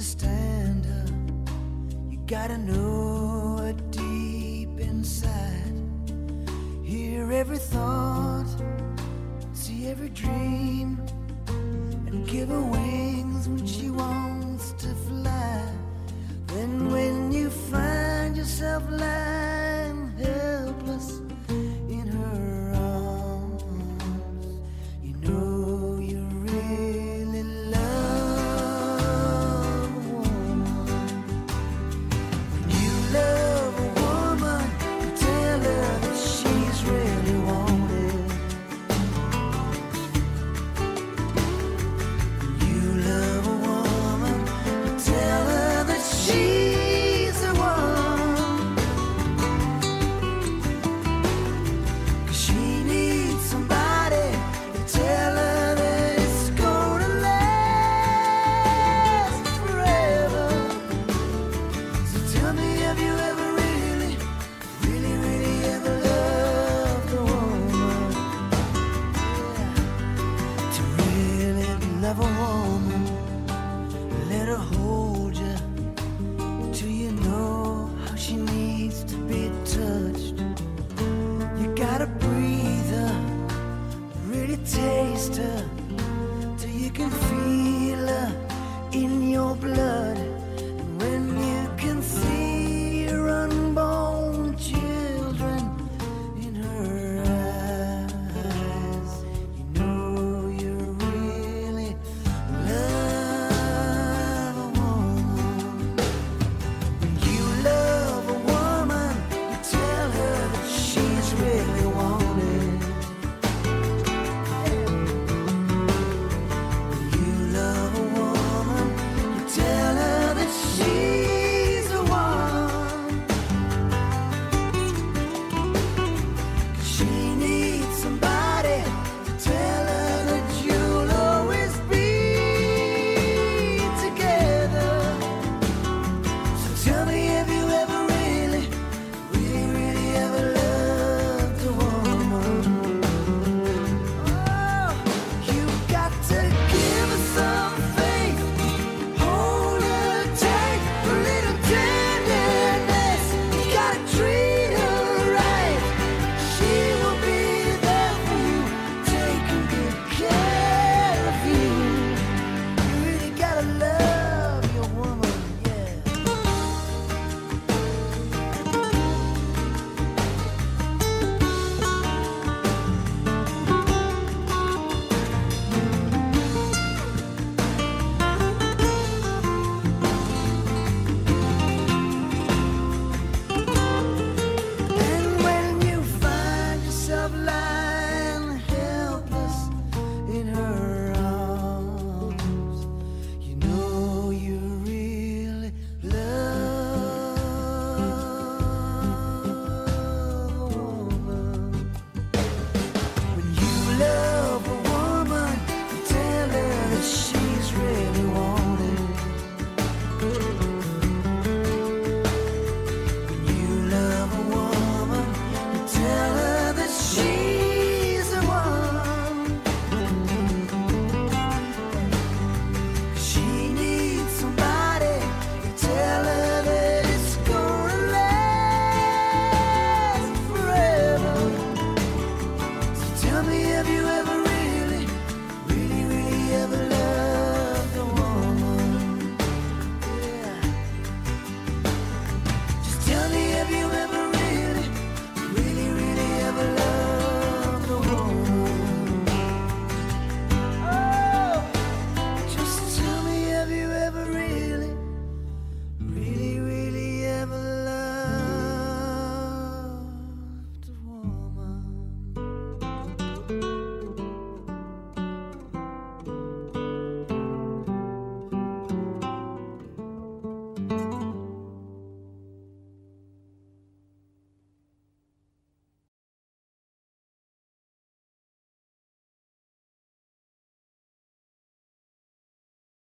understand her. You gotta know her deep inside. Hear every thought, see every dream, and give her wings when she